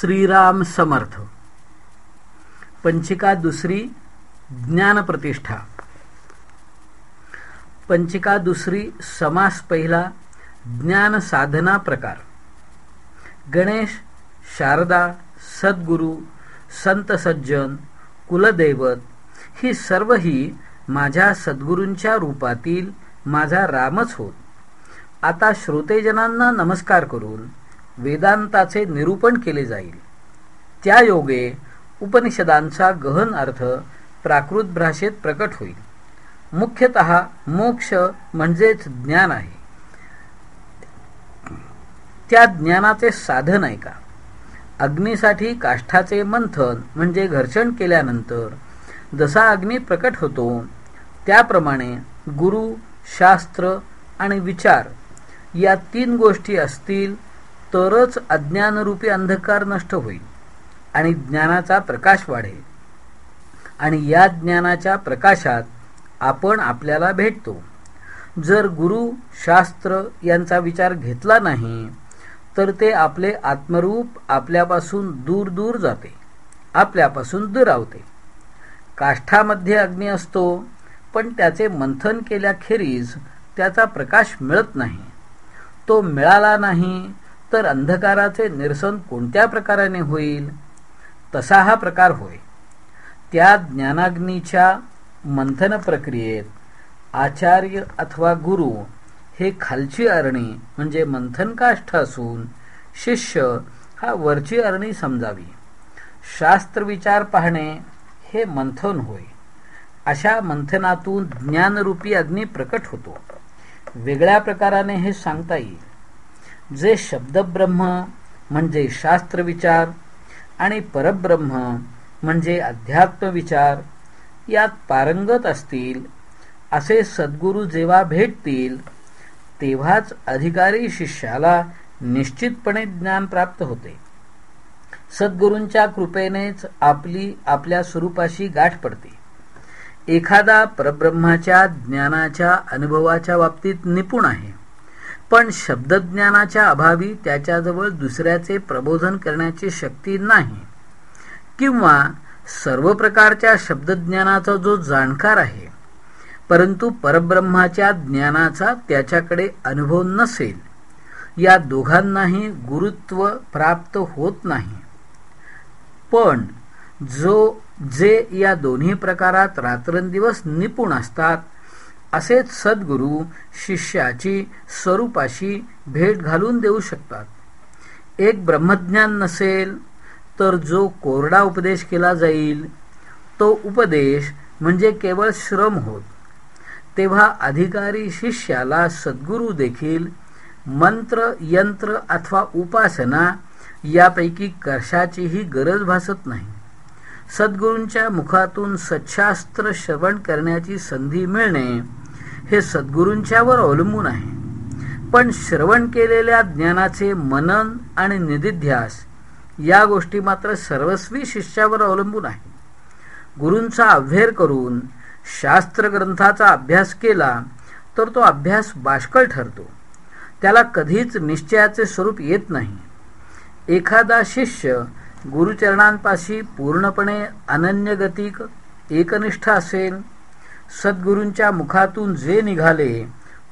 श्रीराम समर्थ. पंचिका दुसरी ज्ञान प्रतिष्ठा. पंचिका दुसरी समास पहिला ज्ञान साधना प्रकार. गणेश शारदा सद्गुरू संत सज्जन कुलदैवत ही सर्व ही माझ्या सद्गुरूंच्या रूपातील माझा रामच होत. आता श्रोतेजनांना नमस्कार करून वेदांताचे निरूपण केले जाईल. त्या योगे उपनिषदांचा गहन अर्थ प्राकृत भाषेत प्रकट होईल. मुख्यतः मोक्ष म्हणजेच ज्ञान आहे. त्या ज्ञानाचे साधन आहे का? अग्नीसाठी काष्ठाचे मंथन म्हणजे घर्षण केल्यानंतर जसा अग्नी प्रकट होतो त्याप्रमाणे गुरु शास्त्र आणि विचार या तीन गोष्टी असतील तरच अज्ञानरूपी अंधकार नष्ट होईल आणि ज्ञानाचा प्रकाश वाढेल. आणि या ज्ञानाच्या प्रकाशात आपण आपल्याला भेटतो. जर गुरु शास्त्र यांचा विचार घेतला नाही तर ते आपले आत्मरूप आपल्यापासून दूर दूर जाते आपल्यापासून दुरावते. काष्ठामध्ये अग्नी असतो पण त्याचे मंथन केल्याखेरीज त्याचा प्रकाश मिळत नाही. तो मिळाला नाही तर अंधकाराचे निरसन कोणत्या प्रकाराने होईल? तसा हा प्रकार होय. त्या ज्ञानाग्नीच्या मंथन प्रक्रियेत आचार्य अथवा गुरु हे खालची अरणी म्हणजे मंथन काष्ठ असून शिष्य हा वरची अरणी समजावी. शास्त्र विचार पाहणे हे मंथन होय. अशा मंथनातून ज्ञानरूपी अग्नी प्रकट होतो. वेगळ्या प्रकाराने हे सांगता येईल. जे शब्दब्रह्म म्हणजे शास्त्र विचार आणि परब्रह्म म्हणजे अध्यात्म विचार यात पारंगत असतील असे सद्गुरू जेव्हा भेटतील तेव्हाच अधिकारी शिष्याला निश्चितपणे ज्ञान प्राप्त होते. सद्गुरूंच्या कृपेनेच आपली आपल्या स्वरूपाशी गाठ पडते. एखादा परब्रह्माच्या ज्ञानाच्या अनुभवाच्या बाबतीत निपुण आहे. पण शब्दज्ञानाच्या अभावी त्याच्याजवळ दुसऱ्याचे प्रबोधन करण्याची शक्ती नाही. किंवा सर्व प्रकारच्या शब्दज्ञानाचा जो जाणकार आहे परंतु परब्रह्माच्या ज्ञानाचा त्याच्याकडे अनुभव नसेल या दोघांनाही गुरुत्व प्राप्त होत नाही. पण जो जे या दोन्ही प्रकारात रात्रंदिवस निपुण असतात असेच सद्गुरू शिष्याची स्वरूपाशी भेट घालून देऊ शकतात. एक ब्रह्मज्ञान नसेल तर जो कोरडा उपदेश केला जाईल तो उपदेश म्हणजे केवळ श्रम होत. तेव्हा अधिकारी शिष्याला सद्गुरू देखील मंत्र यंत्र अथवा उपासना यापैकी कशाचीही गरज भासत नाही. सद्गुरूंच्या मुखातून सच्छास्त्र श्रवण करण्याची संधी मिळणे हे सद्गुरूंच्यावर अवलंबून आहे. पण श्रवण केलेल्या ज्ञानाचे मनन आणि निधिध्यास या गोष्टी मात्र सर्वस्वी शिष्यावर अवलंबून आहे. गुरूंचा अभ्येर करून शास्त्र ग्रंथाचा अभ्यास केला तर तो अभ्यास बाष्कळ ठरतो. त्याला कधीच निश्चयाचे स्वरूप येत नाही. एखादा शिष्य गुरुचरणांपाशी पूर्णपणे अनन्यगतिक एकनिष्ठ असेल सद्गुरूंच्या मुखातून जे निघाले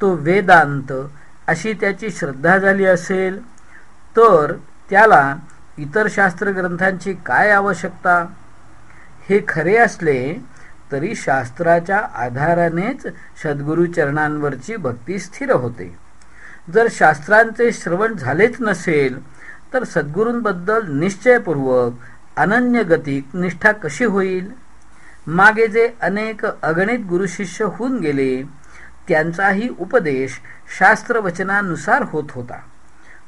तो वेदांत अशी त्याची श्रद्धा झाली असेल. तर त्याला इतर शास्त्र ग्रंथांची काय आवश्यकता? हे खरे असले तरी शास्त्राच्या आधारानेच सद्गुरूचरणांवरची भक्ती स्थिर होते. जर शास्त्रांचे श्रवण झालेच नसेल तर सद्गुरूंबद्दल निश्चयपूर्वक अनन्यगतिक निष्ठा कशी होईल? मागे जे अनेक अगणित गुरुशिष्य होऊन गेले त्यांचाही उपदेश शास्त्रवचनानुसार होत होता.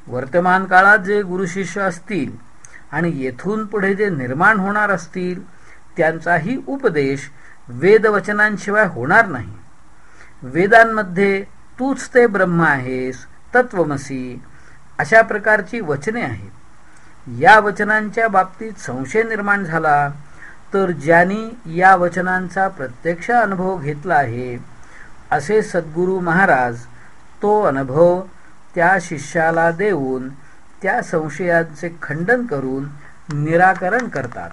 वर्तमान काळात जे गुरुशिष्य असतील आणि येथून पुढे जे निर्माण होणार असतील त्यांचाही उपदेश वेदवचनांशिवाय होणार नाही. वेदांमध्ये तूच ते ब्रह्म आहेस तत्वमसी अशा प्रकारची वचने आहेत. या वचनांच्या बाबतीत संशय निर्माण झाला तर ज्यांनी या वचनांचा प्रत्यक्ष अनुभव घेतला आहे असे सद्गुरू महाराज तो अनुभव त्या शिष्याला देऊन त्या संशयांचे खंडन करून निराकरण करतात.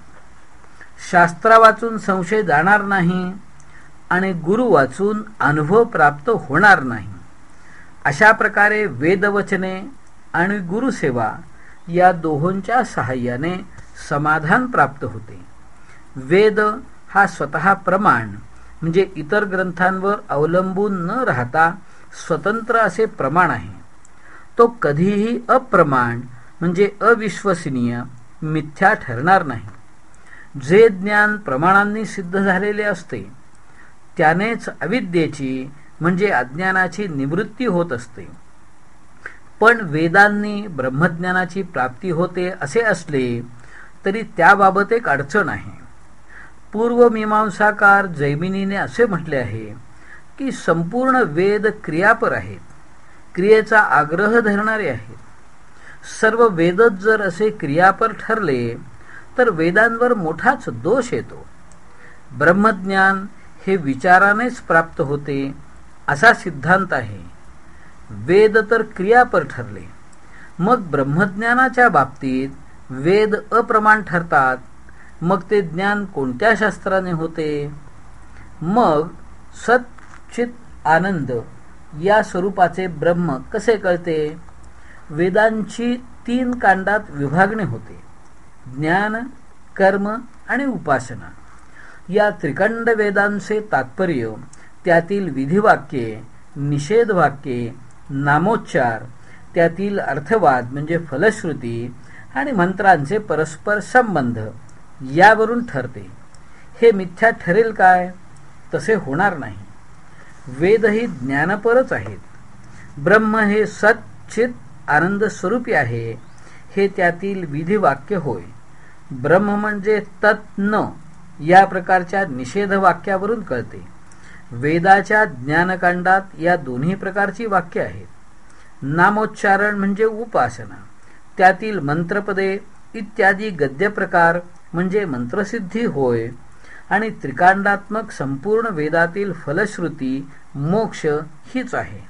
शास्त्रा वाचून संशय जाणार नाही आणि गुरु वाचून अनुभव प्राप्त होणार नाही. अशा प्रकारे वेदवचने आणि गुरुसेवा या दोहोंच्या सहाय्याने समाधान प्राप्त होते. वेद हा स्वतः प्रमाण म्हणजे इतर ग्रंथांवर अवलंबून न राहता स्वतंत्र असे प्रमाण आहे. तो कधीही अप्रमाण म्हणजे अविश्वसनीय मिथ्या ठरणार नाही. जे ज्ञान प्रमाणांनी सिद्ध झालेले असते त्यानेच अविद्येची म्हणजे अज्ञानाची निवृत्ती होत असते. पण वेदांनी ब्रह्मज्ञानाची प्राप्ती होते असे असले तरी त्याबाबत एक अडचण आहे. पूर्वमीमांसाकार जैमिनीने असे म्हटले आहे की संपूर्ण वेद क्रियापर आहेत क्रियेचा आग्रह धरणारे आहेत सर्व वेदच जर असे क्रियापर ठरले तर वेदांवर मोठाच दोष येतो. ब्रह्मज्ञान हे विचारानेच प्राप्त होते असा सिद्धांत आहे. वेद तर क्रियापर ठरले. मग ब्रह्मज्ञानाच्या बाबतीत वेद अप्रमाण ठरतात मग ते ज्ञान कोणत्या शास्त्राने होते? मग सचित आनंद या स्वरूपाचे ब्रह्म कसे कळते? वेदांची तीन कांडात विभागणी होते. ज्ञान कर्म आणि उपासना. या त्रिकंड वेदांचे तात्पर्य त्यातील विधिवाक्ये निषेधवाक्ये नामोच्चार त्यातील अर्थवाद म्हणजे फलश्रुती आणि मंत्रांचे परस्पर संबंध यावरून ठरते. हे मिथ्या ठरेल काय? तसे होणार नाही. वेदही ज्ञानपरच आहेत. ब्रह्म हे सच्चित आनंद स्वरूपी आहे. हे त्यातील विधिवाक्य होय. ब्रह्म म्हणजे तत् न या प्रकारच्या निषेध वाक्यावरून कळते. वेदाच्या ज्ञानकांडात या दोन्ही प्रकारची वाक्य आहेत. नामोच्चारण म्हणजे उपासना त्यातील मंत्रपदे इत्यादी गद्यप्रकार म्हणजे मंत्रसिद्धी होय आणि त्रिकांडात्मक संपूर्ण वेदातील फलश्रुती मोक्ष हीच आहे.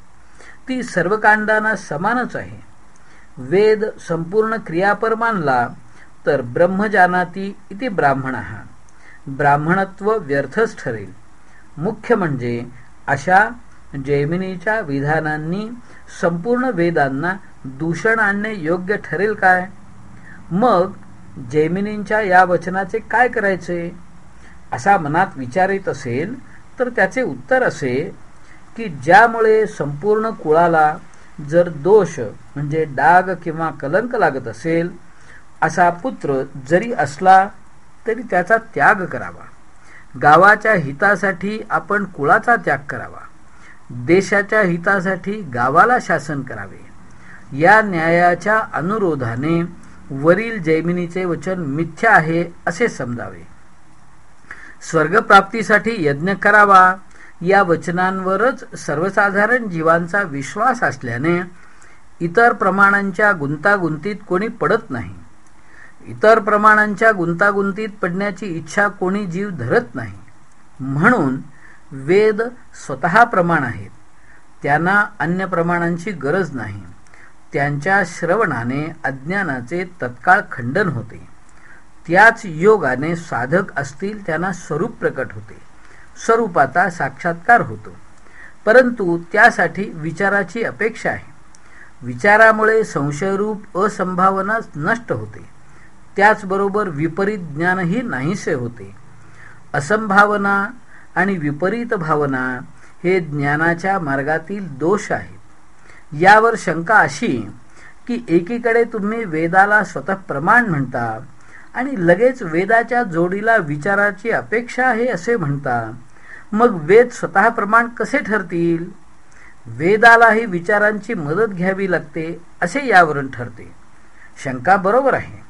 ती सर्व कांडांना समानच आहे. वेद संपूर्ण क्रियापर मानला तर ब्रह्मजानाती इति ब्राह्मण. ब्राह्मणत्व व्यर्थच ठरेल. मुख्य म्हणजे अशा जैमिनीच्या विधानांनी संपूर्ण वेदांना दूषण आणणे योग्य ठरेल काय? मग जैमिनींच्या या वचनाचे काय करायचे? असा मनात विचार येत असेल तर त्याचे उत्तर असे की ज्यामुळे संपूर्ण कुळाला जर दोष म्हणजे डाग किंवा कलंक लागत असेल असा पुत्र जरी असला तरी त्याचा त्याग करावा. गावाच्या हितासाठी आपण कुळाचा त्याग करावा. देशाच्या हितासाठी गावाला शासन करावे. या न्यायाच्या अनुरोधाने वरील जैमिनीचे वचन मिथ्या आहे असे समजावे. स्वर्गप्राप्तीसाठी यज्ञ करावा या वचनांवरच सर्वसाधारण जीवांचा विश्वास असल्याने इतर प्रमाणांच्या गुंतागुंतीत कोणी पडत नाही. इतर प्रमाणांच्या गुंतागुंतीत पडण्याची इच्छा कोणी जीव धरत नाही. म्हणून वेद स्वतः प्रमाण आहेत. त्यांना अन्य प्रमाणांची गरज नाही. त्यांच्या श्रवणाने अज्ञानाचे तत्काळ खंडन होते. त्याच योगाने साधक असतील त्यांना स्वरूप प्रकट होते. स्वरूपाचा साक्षात्कार होतो. परंतु त्यासाठी विचाराची अपेक्षा आहे. विचारामुळे संशयरूप असंभावना नष्ट होते. त्याचबरोबर विपरीत ज्ञानही नाहीसे होते. असंभावना आणि विपरीत भावना हे ज्ञानाच्या मार्गातील दोष आहेत. यावर शंका अशी की एकीकडे तुम्ही वेदाला स्वतः प्रमाण म्हणता आणि लगेच वेदाच्या जोडीला विचाराची अपेक्षा आहे असे म्हणता. मग वेद स्वतः प्रमाण कसे ठरतील? वेदालाही विचारांची मदत घ्यावी लागते असे यावरून ठरते. शंका बरोबर आहे.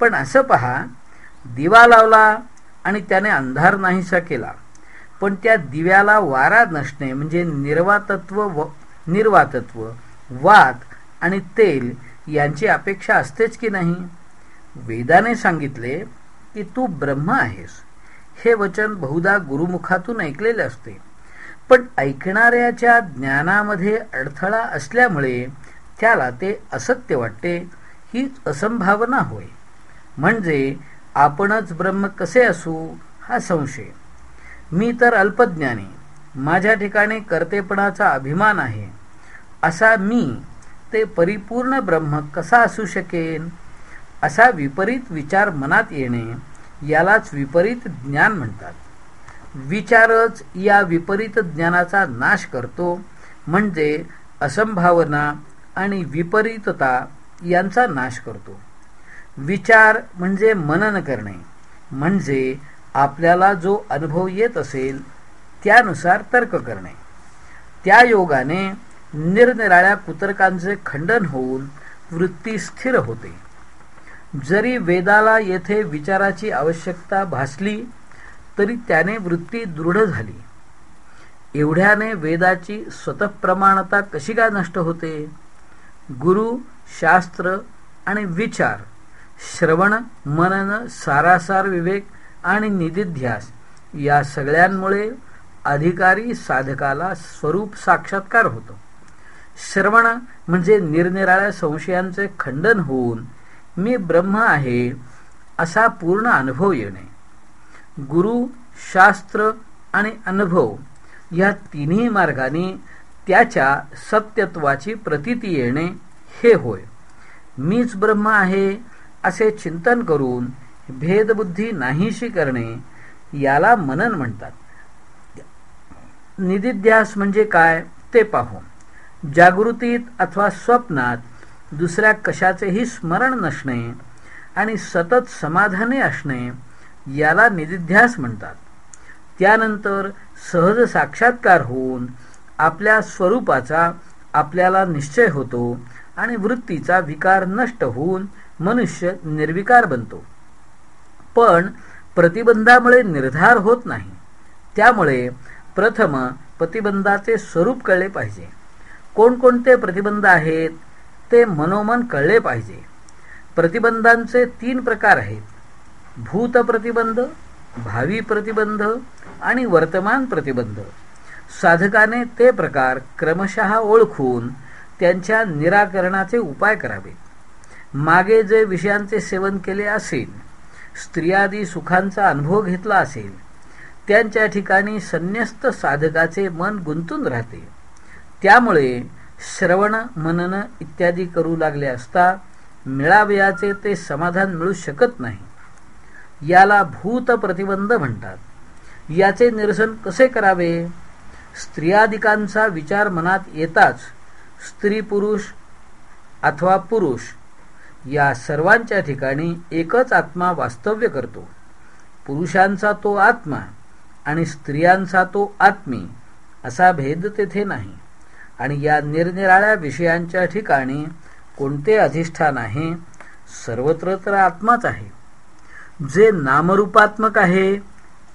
पण असं पहा दिवा लावला आणि त्याने अंधार नाहीसा केला. पण त्या दिव्याला वारा नसणे म्हणजे निर्वातत्व व निर्वातत्व वात आणि तेल यांची अपेक्षा असतेच की नाही? वेदाने सांगितले की तू ब्रह्म आहेस. हे वचन बहुधा गुरुमुखातून ऐकलेले असते. पण ऐकणाऱ्याच्या ज्ञानामध्ये अडथळा असल्यामुळे त्याला ते असत्य वाटते. हीच असंभावना होय. म्हणजे आपणच ब्रह्म कसे असू हा संशय. मी तर अल्पज्ञानी. माझ्या ठिकाणी कर्तेपणाचा अभिमान आहे. असा मी ते परिपूर्ण ब्रह्म कसा असू शकेन? असा विपरीत विचार मनात येणे यालाच विपरीत ज्ञान म्हणतात. विचारच या विपरीत ज्ञानाचा नाश करतो म्हणजे असंभावना आणि विपरीतता यांचा नाश करतो. विचार म्हणजे मनन करणे म्हणजे आपल्याला जो अनुभव येत असेल त्यानुसार तर्क करणे. त्या योगाने निरनिराळ्या कुतर्कांचे खंडन होऊन वृत्ती स्थिर होते. जरी वेदाला येथे विचाराची आवश्यकता भासली तरी त्याने वृत्ती दृढ झाली. एवढ्याने वेदाची स्वतःप्रमाणता कशी काय नष्ट होते? गुरु शास्त्र आणि विचार श्रवण मनन सारासार विवेक आणि निधिध्यास या सगळ्यांमुळे अधिकारी साधकाला स्वरूप साक्षात्कार होतो. श्रवण म्हणजे निरनिराळ्या संशयांचे खंडन होऊन मी ब्रह्म आहे असा पूर्ण अनुभव येणे. गुरु शास्त्र आणि अनुभव या तिन्ही मार्गाने त्याच्या सत्यत्वाची प्रतीती येणे हे होय. मीच ब्रह्म आहे असे चिंतन करून भेदबुद्धी नाहीशी करणे याला मनन म्हणतात. निदिध्यास म्हणजे काय ते पाहू. जागृतीत अथवा स्वप्नात दुसऱ्या कशाचेही स्मरण नसणे आणि सतत समाधाने असणे याला निदिध्यास म्हणतात. त्यानंतर सहज साक्षात्कार होऊन आपल्या स्वरूपाचा आपल्याला निश्चय होतो आणि वृत्तीचा विकार नष्ट होऊन मनुष्य निर्विकार बनतो. पण प्रतिबंधामुळे निर्धार होत नाही. त्यामुळे प्रथम प्रतिबंधाचे स्वरूप कळले पाहिजे. कोणकोणते प्रतिबंध आहेत ते मनोमन कळले पाहिजे. प्रतिबंधांचे तीन प्रकार आहेत. भूत प्रतिबंध भावी प्रतिबंध आणि वर्तमान प्रतिबंध. साधकाने ते प्रकार क्रमशः ओळखून त्यांच्या निराकरणाचे उपाय करावेत. मागे जे विषयांचे सेवन केले असेल स्त्रियादी सुखांचा अनुभव घेतला असेल त्यांच्या ठिकाणी संन्यस्त साधकाचे मन गुंतून राहते. त्यामुळे श्रवण मनन इत्यादी करू लागले असता मिळावयाचे ते समाधान मिळू शकत नाही. याला भूत प्रतिबंध म्हणतात. याचे निरसन कसे करावे? स्त्रियादिकांचा विचार मनात येताच स्त्री पुरुष अथवा पुरुष या सर्वांच्या ठिकाणी एकच आत्मा वास्तव्य करतो. पुरुषांचा तो आत्मा आणि स्त्रियांचा तो आत्मी असा भेद तेथे नाही. आणि या निरनिराळ्या विषयांच्या ठिकाणी कोणते अधिष्ठान आहे सर्वत्र तर आत्माच आहे. जे नामरूपात्मक आहे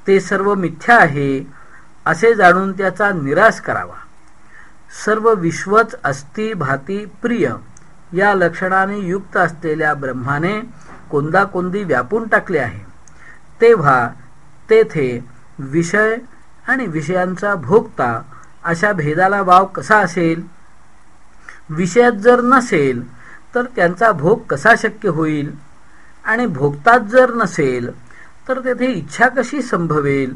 ते सर्व मिथ्या आहे असे जाणून त्याचा निराश करावा. सर्व विश्वच अस्ति भाती प्रिय या लक्षणाने युक्त असलेल्या ब्रह्माने कोंदाकोंदी व्यापून टाकले आहे. तेव्हा तेथे विषय आणि विषयांचा भोगता अशा भेदाला वाव कसा असेल? विषयात जर नसेल तर त्यांचा भोग कसा शक्य होईल? आणि भोगतात जर नसेल तर तेथे इच्छा कशी संभवेल?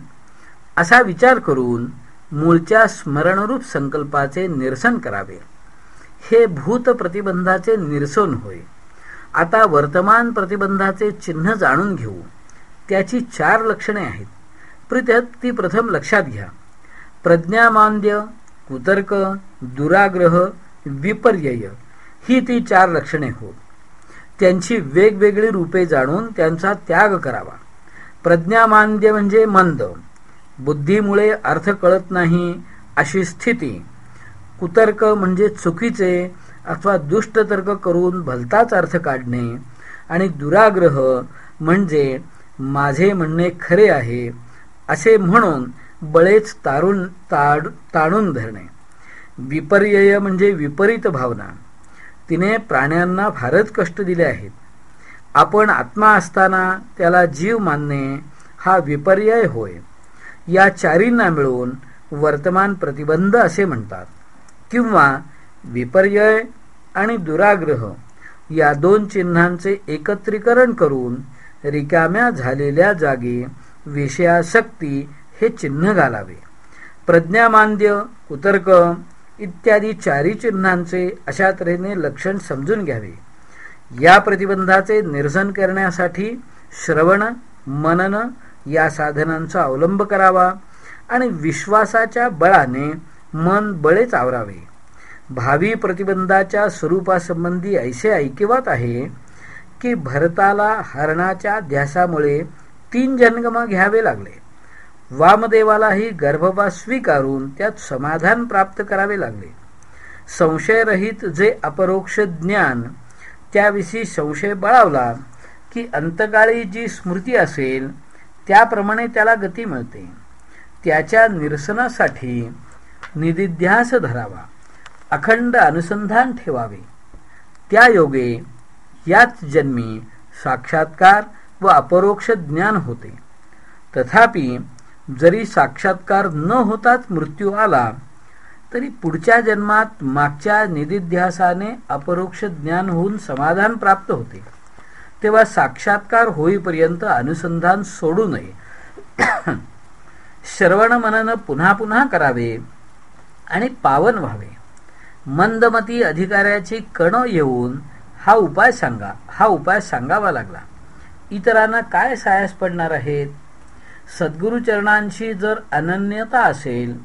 असा विचार करून मूळच्या स्मरणरूप संकल्पाचे निरसन करावे. हे भूत प्रतिबंधाचे निरसन होय. आता वर्तमान प्रतिबंधाचे चिन्ह जाणून घेऊ. त्याची चार लक्षणे आहेत. प्रित्यात ती प्रथम लक्षात घ्या. प्रज्ञामांद्य कुतर्क दुराग्रह विपर्यय ही ती चार लक्षणे होत. त्यांची वेगवेगळी रूपे जाणून त्यांचा त्याग करावा. प्रज्ञामांद्य म्हणजे मंद. बुद्धीमुळे अर्थ कळत नाही अशी स्थिती. कुतर्क म्हणजे चुकीचे अथवा दुष्ट तर्क करून भलताच अर्थ काढणे. आणि दुराग्रह म्हणजे माझे म्हणणे खरे आहे असे म्हणून बळेच तारून ताड ताणून धरणे. विपर्यय म्हणजे विपरीत भावना. तिने प्राण्यांना फारच कष्ट दिले आहेत. आपण आत्मा असताना त्याला जीव मानणे हा विपर्यय होय. या चारींना मिळून वर्तमान प्रतिबंध असे म्हणतात. किंवा विपर्यय आणि दुराग्रह या दोन चिन्हांचे एकत्रीकरण करून रिकाम्या झालेल्या जागी विषयासक्ती हे चिन्ह घालावे. प्रज्ञामांद्य कुतर्क इत्यादी चारी चिन्हांचे अशा तऱ्हेने लक्षण समजून घ्यावे. या प्रतिबंधाचे निरसन करण्यासाठी श्रवण मनन या साधनांचा अवलंब करावा आणि विश्वासाच्या बळाने मन बळेच आवरावे. भावी प्रतिबंधाच्या स्वरूपासंबंधी ऐसे ऐकिवात आहे की भरताला हरणाच्या ध्यासामुळे तीन जन्म घ्यावे लागले. वामदेवालाही गर्भपात स्वीकारून त्यात समाधान प्राप्त करावे लागले. संशयरहित जे अपरोक्ष ज्ञान त्याविषयी संशय बळावला की अंतकाळी जी स्मृती असेल त्याप्रमाणे त्याला गती मिळते. त्याच्या निरसनासाठी निदिध्यास धरावा अखंड अनुसंधान ठेवावे. त्या योगे याच जन्मी साक्षात्कार व अपरोक्ष ज्ञान होते. तथापि जरी साक्षात्कार न होताच मृत्यू आला तरी पुढच्या जन्मात मागच्या निधिध्यासाने अपरोक्ष ज्ञान होऊन समाधान प्राप्त होते. तेव्हा साक्षात्कार होईपर्यंत अनुसंधान सोडू नये. श्रवण मनन पुन्हा पुन्हा करावे आणि पावन व्हावे. मंदमती अधिकाऱ्याची कण येऊन हा उपाय सांगा हा उपाय सांगावा लागला. इतरांना काय सायास पडणार आहेत? सद्गुरुचरणांशी जर अनन्यता असेल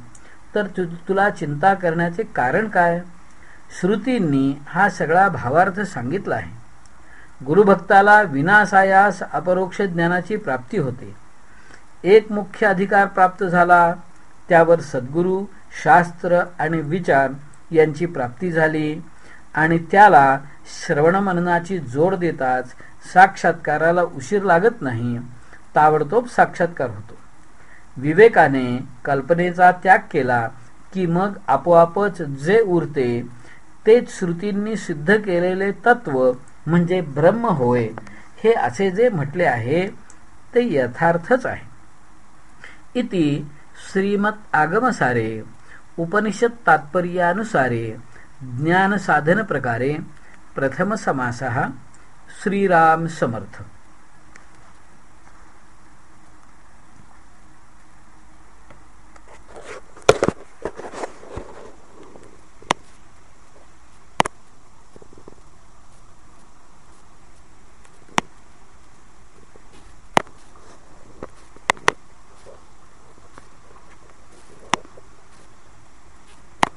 तर तु तुला चिंता करण्याचे कारण काय? श्रुतींनी हा सगळा भावार्थ सांगितला आहे. गुरुभक्ताला विनासायास अपरोक्ष ज्ञानाची प्राप्ती होते. एक मुख्य अधिकार प्राप्त झाला त्यावर सद्गुरू शास्त्र आणि विचार यांची प्राप्ती झाली आणि त्याला श्रवणमननाची जोड देताच साक्षात्काराला उशीर लागत नाही ताबडतोब साक्षात्कार होतो. विवेकाने कल्पनेचा त्याग केला की मग आपोआपच जे उरते तेच श्रुतींनी सिद्ध केलेले तत्व म्हणजे ब्रह्म होय हे असे जे म्हटले आहे ते यथार्थच आहे. इति श्रीमत आगमसारे उपनिषद तात्पर्यानुसारे ज्ञान साधन प्रकारे प्रथम समासः श्रीराम समर्थ।